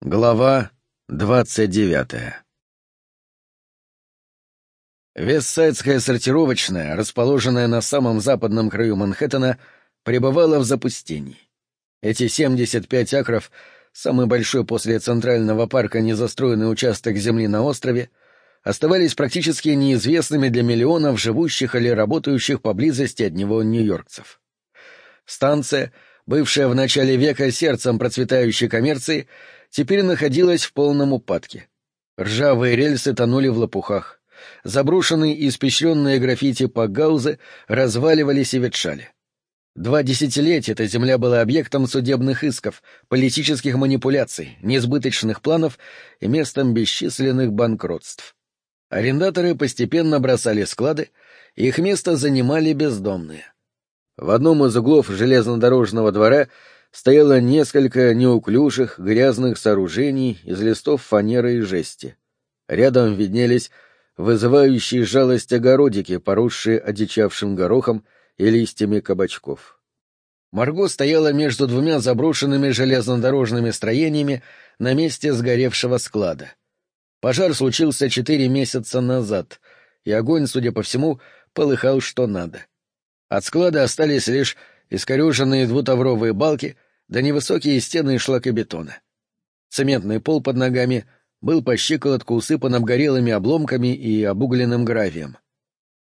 Глава двадцать девятая Вестсайдская сортировочная, расположенная на самом западном краю Манхэттена, пребывала в запустении. Эти 75 акров, самый большой после Центрального парка незастроенный участок земли на острове, оставались практически неизвестными для миллионов живущих или работающих поблизости от него нью-йоркцев. Станция, бывшая в начале века сердцем процветающей коммерции, теперь находилась в полном упадке. Ржавые рельсы тонули в лопухах. Заброшенные и испещренные граффити погаузы разваливались и ветшали. Два десятилетия эта земля была объектом судебных исков, политических манипуляций, несбыточных планов и местом бесчисленных банкротств. Арендаторы постепенно бросали склады, их место занимали бездомные. В одном из углов железнодорожного двора стояло несколько неуклюжих, грязных сооружений из листов фанеры и жести. Рядом виднелись вызывающие жалость огородики, поросшие одичавшим горохом и листьями кабачков. Марго стояла между двумя заброшенными железнодорожными строениями на месте сгоревшего склада. Пожар случился четыре месяца назад, и огонь, судя по всему, полыхал что надо. От склада остались лишь искореженные двутавровые балки да невысокие стены шлакобетона. Цементный пол под ногами был по щиколотку усыпан обгорелыми обломками и обугленным гравием.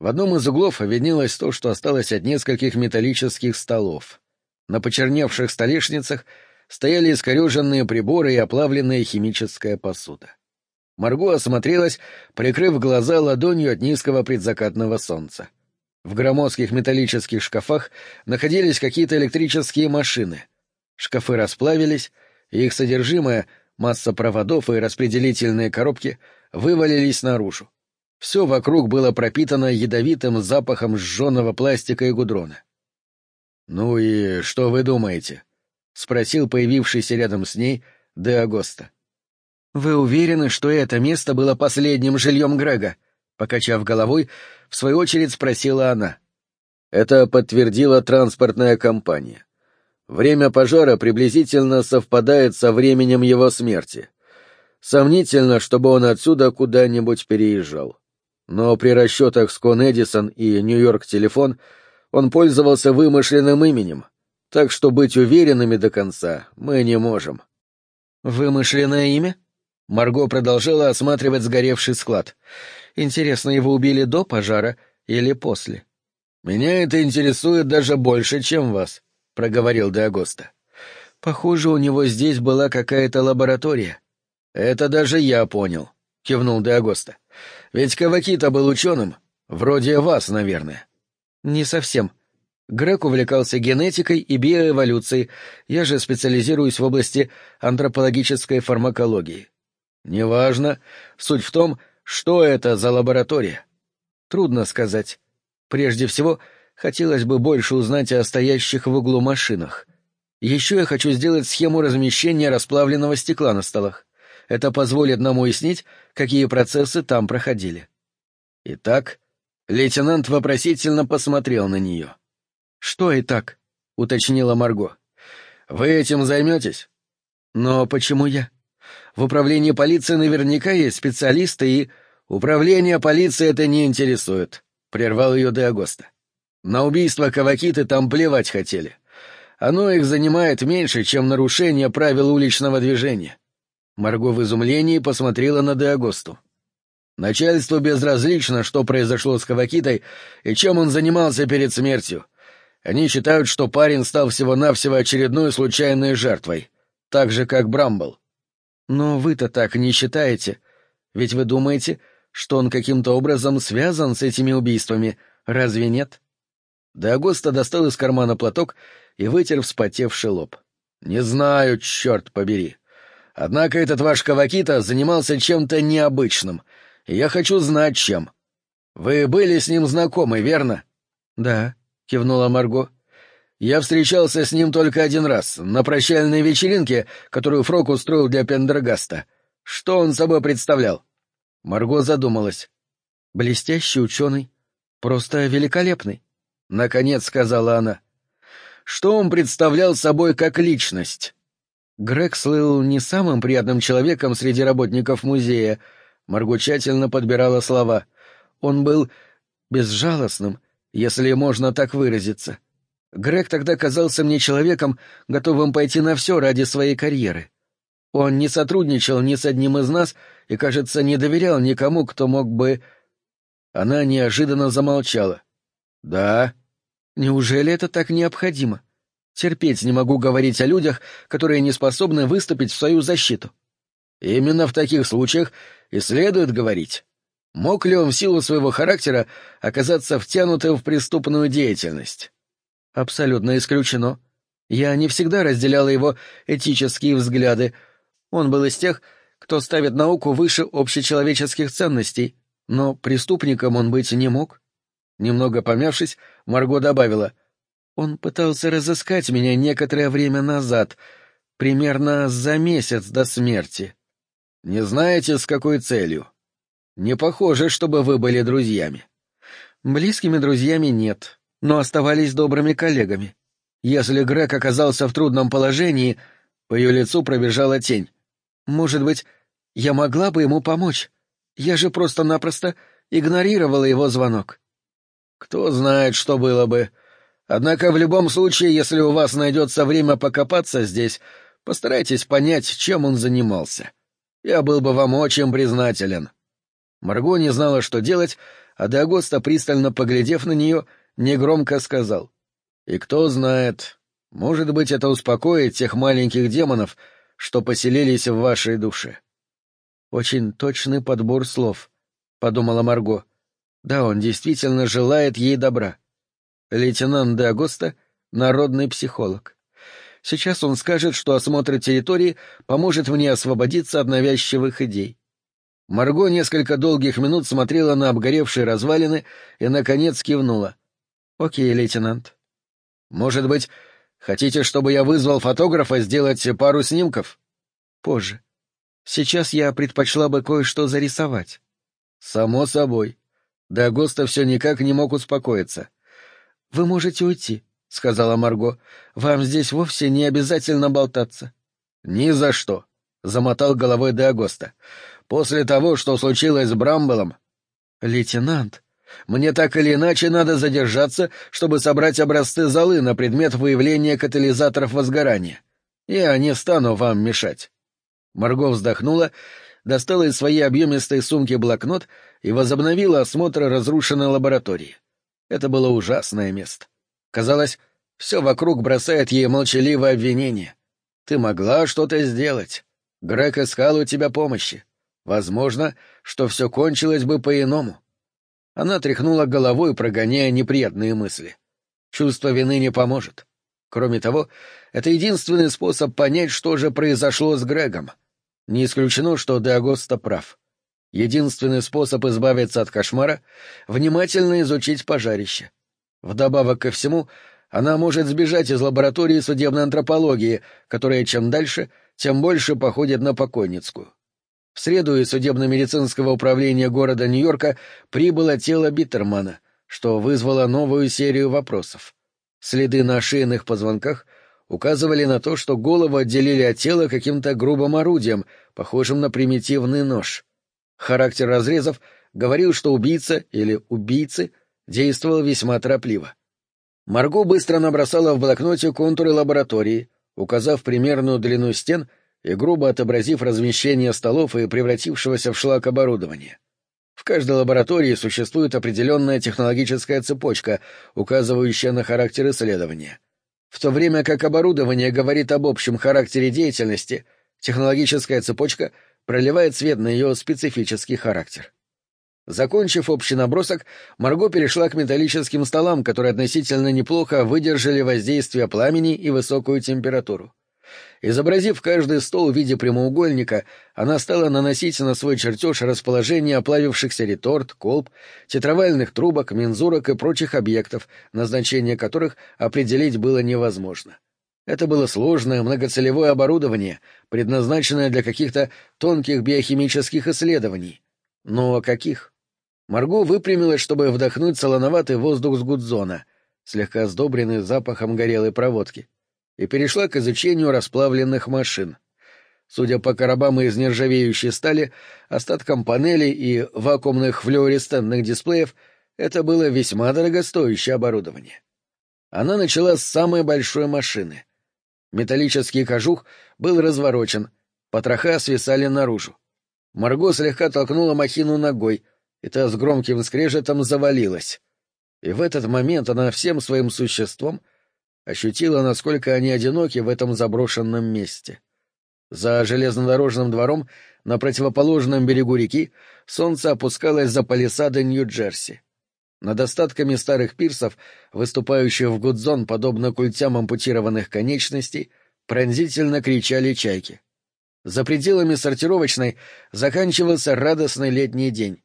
В одном из углов виднелось то, что осталось от нескольких металлических столов. На почерневших столешницах стояли искореженные приборы и оплавленная химическая посуда. Марго осмотрелась, прикрыв глаза ладонью от низкого предзакатного солнца. В громоздких металлических шкафах находились какие-то электрические машины. Шкафы расплавились, и их содержимое, масса проводов и распределительные коробки, вывалились наружу. Все вокруг было пропитано ядовитым запахом сжженного пластика и гудрона. «Ну и что вы думаете?» — спросил появившийся рядом с ней Де Агоста. «Вы уверены, что это место было последним жильем Грега?» Покачав головой, в свою очередь спросила она. Это подтвердила транспортная компания. Время пожара приблизительно совпадает со временем его смерти. Сомнительно, чтобы он отсюда куда-нибудь переезжал. Но при расчетах с Кон Эдисон и Нью-Йорк Телефон он пользовался вымышленным именем, так что быть уверенными до конца мы не можем. «Вымышленное имя?» Марго продолжала осматривать сгоревший склад. Интересно, его убили до пожара или после? Меня это интересует даже больше, чем вас, проговорил Деагоста. Похоже, у него здесь была какая-то лаборатория. Это даже я понял, кивнул Деагоста. Ведь Кавакита был ученым, вроде вас, наверное. Не совсем. Грег увлекался генетикой и биоэволюцией, я же специализируюсь в области антропологической фармакологии. Неважно. Суть в том, что это за лаборатория? Трудно сказать. Прежде всего, хотелось бы больше узнать о стоящих в углу машинах. Еще я хочу сделать схему размещения расплавленного стекла на столах. Это позволит нам уяснить, какие процессы там проходили. Итак, лейтенант вопросительно посмотрел на нее. «Что и так?» — уточнила Марго. «Вы этим займетесь?» «Но почему я?» В управлении полиции наверняка есть специалисты и... Управление полиции это не интересует, — прервал ее Деагоста. На убийство Кавакиты там плевать хотели. Оно их занимает меньше, чем нарушение правил уличного движения. Марго в изумлении посмотрела на Деагосту. Начальству безразлично, что произошло с Кавакитой и чем он занимался перед смертью. Они считают, что парень стал всего-навсего очередной случайной жертвой, так же, как Брамбл. Но вы-то так не считаете. Ведь вы думаете, что он каким-то образом связан с этими убийствами, разве нет? Деагоста достал из кармана платок и вытер вспотевший лоб. «Не знаю, черт побери. Однако этот ваш Кавакита занимался чем-то необычным, и я хочу знать, чем. Вы были с ним знакомы, верно?» «Да», — кивнула Марго. Я встречался с ним только один раз, на прощальной вечеринке, которую Фрок устроил для Пендергаста. Что он собой представлял? Марго задумалась. Блестящий ученый. Просто великолепный. Наконец сказала она. Что он представлял собой как личность? Грег слыл не самым приятным человеком среди работников музея. Марго тщательно подбирала слова. Он был безжалостным, если можно так выразиться. Грег тогда казался мне человеком, готовым пойти на все ради своей карьеры. Он не сотрудничал ни с одним из нас и, кажется, не доверял никому, кто мог бы... Она неожиданно замолчала. «Да?» «Неужели это так необходимо? Терпеть не могу говорить о людях, которые не способны выступить в свою защиту». «Именно в таких случаях и следует говорить. Мог ли он в силу своего характера оказаться втянутым в преступную деятельность?» «Абсолютно исключено. Я не всегда разделяла его этические взгляды, он был из тех, кто ставит науку выше общечеловеческих ценностей, но преступником он быть не мог. Немного помявшись, Марго добавила, «Он пытался разыскать меня некоторое время назад, примерно за месяц до смерти. Не знаете, с какой целью? Не похоже, чтобы вы были друзьями». «Близкими друзьями нет, но оставались добрыми коллегами. Если Грег оказался в трудном положении, по ее лицу пробежала тень. Может быть, я могла бы ему помочь? Я же просто-напросто игнорировала его звонок. Кто знает, что было бы. Однако в любом случае, если у вас найдется время покопаться здесь, постарайтесь понять, чем он занимался. Я был бы вам очень признателен. Марго не знала, что делать, а Деагоста, пристально поглядев на нее, негромко сказал. «И кто знает, может быть, это успокоит тех маленьких демонов, что поселились в вашей душе. Очень точный подбор слов, — подумала Марго. Да, он действительно желает ей добра. Лейтенант де Агоста — народный психолог. Сейчас он скажет, что осмотр территории поможет мне освободиться от навязчивых идей. Марго несколько долгих минут смотрела на обгоревшие развалины и, наконец, кивнула. — Окей, лейтенант. — Может быть, Хотите, чтобы я вызвал фотографа сделать пару снимков? Позже. Сейчас я предпочла бы кое-что зарисовать. Само собой. До Агоста все никак не мог успокоиться. Вы можете уйти, — сказала Марго. Вам здесь вовсе не обязательно болтаться. Ни за что, — замотал головой Де Агоста. После того, что случилось с Брамблом... Лейтенант, мне так или иначе надо задержаться, чтобы собрать образцы золы на предмет выявления катализаторов возгорания. Я не стану вам мешать. Марго вздохнула, достала из своей объемистой сумки блокнот и возобновила осмотр разрушенной лаборатории. Это было ужасное место. Казалось, все вокруг бросает ей молчаливое обвинение. Ты могла что-то сделать. Грег искал у тебя помощи. Возможно, что все кончилось бы по-иному. Она тряхнула головой, прогоняя неприятные мысли. Чувство вины не поможет. Кроме того, это единственный способ понять, что же произошло с Грегом. Не исключено, что Деагоста прав. Единственный способ избавиться от кошмара — внимательно изучить пожарище. Вдобавок ко всему, она может сбежать из лаборатории судебной антропологии, которая чем дальше, тем больше походит на покойницкую. В среду из судебно-медицинского управления города Нью-Йорка прибыло тело Биттермана, что вызвало новую серию вопросов. Следы на шейных позвонках указывали на то, что голову отделили от тела каким-то грубым орудием, похожим на примитивный нож. Характер разрезов говорил, что убийца или убийцы действовал весьма торопливо. Марго быстро набросала в блокноте контуры лаборатории, указав примерную длину стен — и грубо отобразив размещение столов и превратившегося в шлак оборудования. В каждой лаборатории существует определенная технологическая цепочка, указывающая на характер исследования. В то время как оборудование говорит об общем характере деятельности, технологическая цепочка проливает свет на ее специфический характер. Закончив общий набросок, Марго перешла к металлическим столам, которые относительно неплохо выдержали воздействие пламени и высокую температуру. Изобразив каждый стол в виде прямоугольника, она стала наносить на свой чертеж расположение оплавившихся реторт, колб, тетравальных трубок, мензурок и прочих объектов, назначение которых определить было невозможно. Это было сложное многоцелевое оборудование, предназначенное для каких-то тонких биохимических исследований. Но каких? Марго выпрямилась, чтобы вдохнуть солоноватый воздух с гудзона, слегка сдобренный запахом горелой проводки. И перешла к изучению расплавленных машин. Судя по коробам из нержавеющей стали, остаткам панелей и вакуумных флуоресцентных дисплеев, это было весьма дорогостоящее оборудование. Она начала с самой большой машины. Металлический кожух был разворочен, потроха свисали наружу. Марго слегка толкнула махину ногой, и та с громким скрежетом завалилась. И в этот момент она всем своим существом ощутила, насколько они одиноки в этом заброшенном месте. За железнодорожным двором на противоположном берегу реки солнце опускалось за палисады Нью-Джерси. Над остатками старых пирсов, выступающих в гудзон, подобно культям ампутированных конечностей, пронзительно кричали чайки. За пределами сортировочной заканчивался радостный летний день.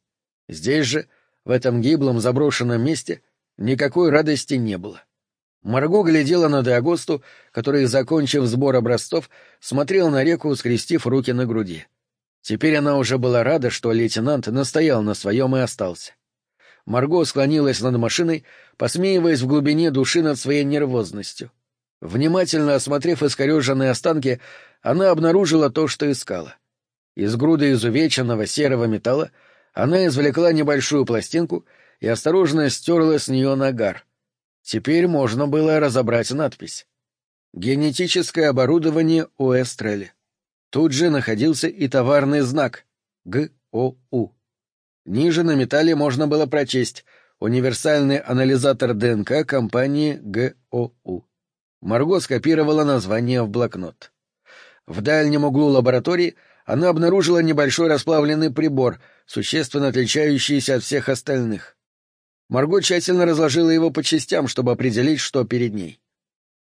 Здесь же, в этом гиблом заброшенном месте, никакой радости не было. Марго глядела на Деагосту, который, закончив сбор образцов, смотрел на реку, скрестив руки на груди. Теперь она уже была рада, что лейтенант настоял на своем и остался. Марго склонилась над машиной, посмеиваясь в глубине души над своей нервозностью. Внимательно осмотрев искореженные останки, она обнаружила то, что искала. Из груды изувеченного серого металла она извлекла небольшую пластинку и осторожно стерла с нее нагар. Теперь можно было разобрать надпись. «Генетическое оборудование у Эстрели». Тут же находился и товарный знак ГОУ. Ниже на металле можно было прочесть «Универсальный анализатор ДНК компании ГОУ». Марго скопировала название в блокнот. В дальнем углу лаборатории она обнаружила небольшой расплавленный прибор, существенно отличающийся от всех остальных. Марго тщательно разложила его по частям, чтобы определить, что перед ней.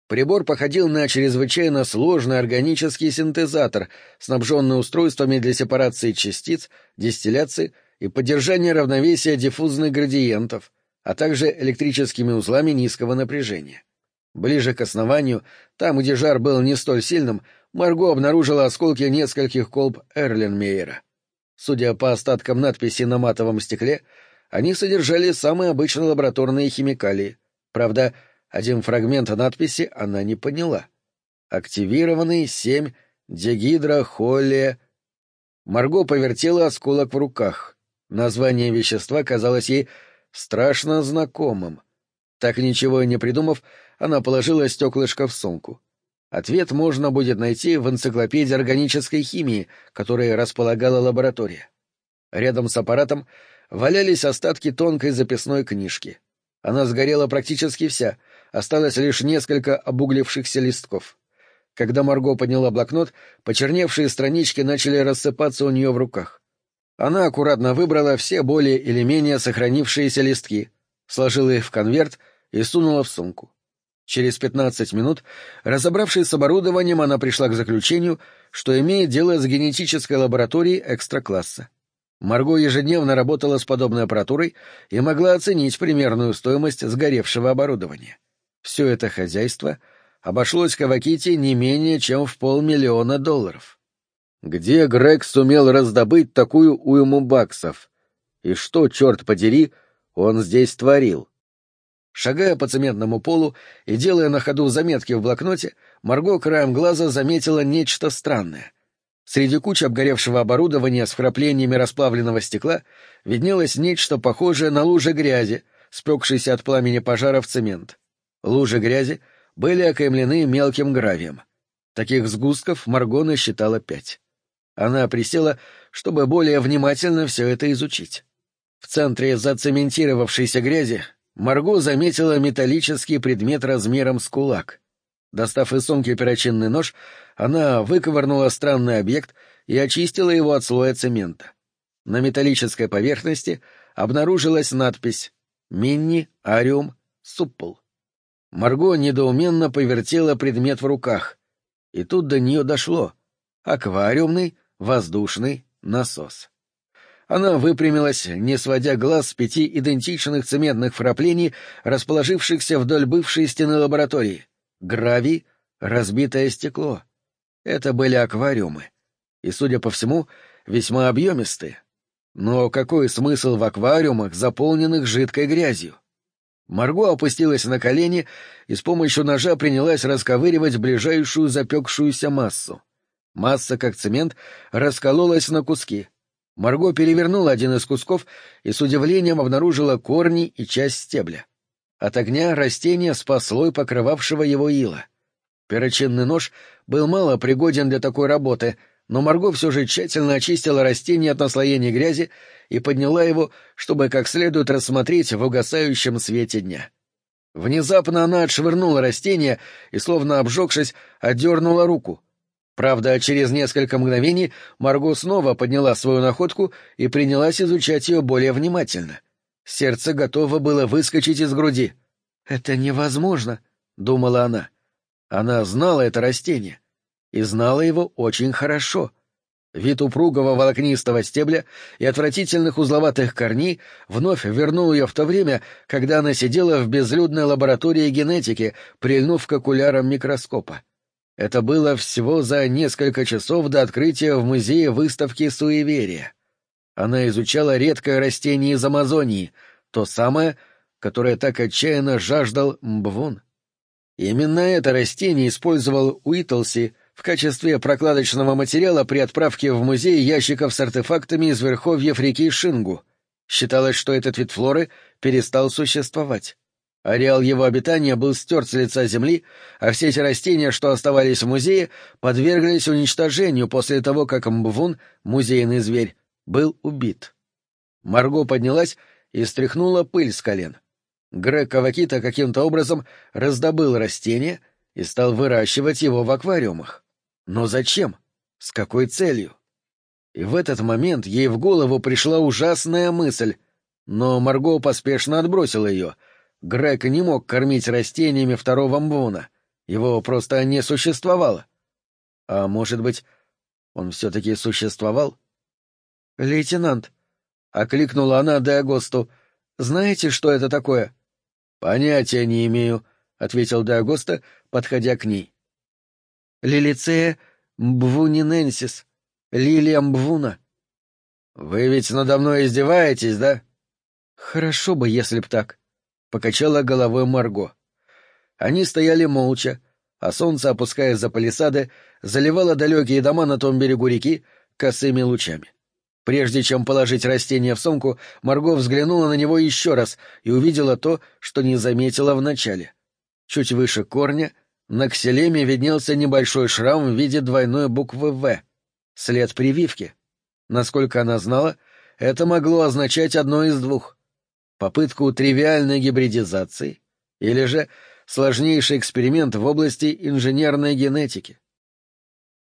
Прибор походил на чрезвычайно сложный органический синтезатор, снабженный устройствами для сепарации частиц, дистилляции и поддержания равновесия диффузных градиентов, а также электрическими узлами низкого напряжения. Ближе к основанию, там, где жар был не столь сильным, Марго обнаружила осколки нескольких колб Эрленмейера. Судя по остаткам надписи на матовом стекле, они содержали самые обычные лабораторные химикалии. Правда, один фрагмент надписи она не поняла. Активированный 7 дегидрохолия. Марго повертела осколок в руках. Название вещества казалось ей страшно знакомым. Так ничего и не придумав, она положила стеклышко в сумку. Ответ можно будет найти в энциклопедии органической химии, которой располагала лаборатория. Рядом с аппаратом валялись остатки тонкой записной книжки. Она сгорела практически вся, осталось лишь несколько обуглившихся листков. Когда Марго подняла блокнот, почерневшие странички начали рассыпаться у нее в руках. Она аккуратно выбрала все более или менее сохранившиеся листки, сложила их в конверт и сунула в сумку. Через пятнадцать минут, разобравшись с оборудованием, она пришла к заключению, что имеет дело с генетической лабораторией экстра-класса. Марго ежедневно работала с подобной аппаратурой и могла оценить примерную стоимость сгоревшего оборудования. Все это хозяйство обошлось Кавакити не менее чем в полмиллиона долларов. Где Грег сумел раздобыть такую уйму баксов? И что, черт подери, он здесь творил? Шагая по цементному полу и делая на ходу заметки в блокноте, Марго краем глаза заметила нечто странное. Среди кучи обгоревшего оборудования с вкраплениями расплавленного стекла виднелось нечто похожее на лужи грязи, спекшейся от пламени пожара в цемент. Лужи грязи были окаймлены мелким гравием. Таких сгустков Марго насчитала пять. Она присела, чтобы более внимательно все это изучить. В центре зацементировавшейся грязи Марго заметила металлический предмет размером с кулак. Достав из сумки перочинный нож, она выковырнула странный объект и очистила его от слоя цемента. На металлической поверхности обнаружилась надпись «Минни Ариум Суппл». Марго недоуменно повертела предмет в руках. И тут до нее дошло. Аквариумный воздушный насос. Она выпрямилась, не сводя глаз с пяти идентичных цементных фраплений, расположившихся вдоль бывшей стены лаборатории. Гравий, разбитое стекло. Это были аквариумы. И, судя по всему, весьма объемистые. Но какой смысл в аквариумах, заполненных жидкой грязью? Марго опустилась на колени и с помощью ножа принялась расковыривать ближайшую запекшуюся массу. Масса, как цемент, раскололась на куски. Марго перевернула один из кусков и с удивлением обнаружила корни и часть стебля. От огня растение спас слой покрывавшего его ила. Перочинный нож был мало пригоден для такой работы, но Марго все же тщательно очистила растение от наслоения грязи и подняла его, чтобы как следует рассмотреть в угасающем свете дня. Внезапно она отшвырнула растение и, словно обжегшись, отдернула руку. Правда, через несколько мгновений Марго снова подняла свою находку и принялась изучать ее более внимательно. Сердце готово было выскочить из груди. «Это невозможно», — думала она. Она знала это растение и знала его очень хорошо. Вид упругого волокнистого стебля и отвратительных узловатых корней вновь вернул ее в то время, когда она сидела в безлюдной лаборатории генетики, прильнув к окулярам микроскопа. Это было всего за несколько часов до открытия в музее выставки суеверия. Она изучала редкое растение из Амазонии, то самое, которое так отчаянно жаждал Мбвун. Именно это растение использовал Уитлси в качестве прокладочного материала при отправке в музей ящиков с артефактами из верховьев реки Шингу. Считалось, что этот вид флоры перестал существовать. Ареал его обитания был стерт с лица земли, а все эти растения, что оставались в музее, подверглись уничтожению после того, как Мбвун, музейный зверь, был убит. Марго поднялась и стряхнула пыль с колен. Грег Кавакита каким-то образом раздобыл растение и стал выращивать его в аквариумах. Но зачем? С какой целью? И в этот момент ей в голову пришла ужасная мысль, но Марго поспешно отбросила ее. Грег не мог кормить растениями второго мбуна. Его просто не существовало. А может быть, он все-таки существовал? — Лейтенант, — окликнула она Деагосту, — знаете, что это такое? — Понятия не имею, — ответил Деагоста, подходя к ней. Лилицея Мбвуниненсис, Лилия Мбвуна. — Вы ведь надо мной издеваетесь, да? — Хорошо бы, если б так, — покачала головой Марго. Они стояли молча, а солнце, опускаясь за палисады, заливало далекие дома на том берегу реки косыми лучами. Прежде чем положить растение в сумку, Марго взглянула на него еще раз и увидела то, что не заметила вначале. Чуть выше корня — на кселеме виднелся небольшой шрам в виде двойной буквы «В», след прививки. Насколько она знала, это могло означать одно из двух — попытку тривиальной гибридизации или же сложнейший эксперимент в области инженерной генетики.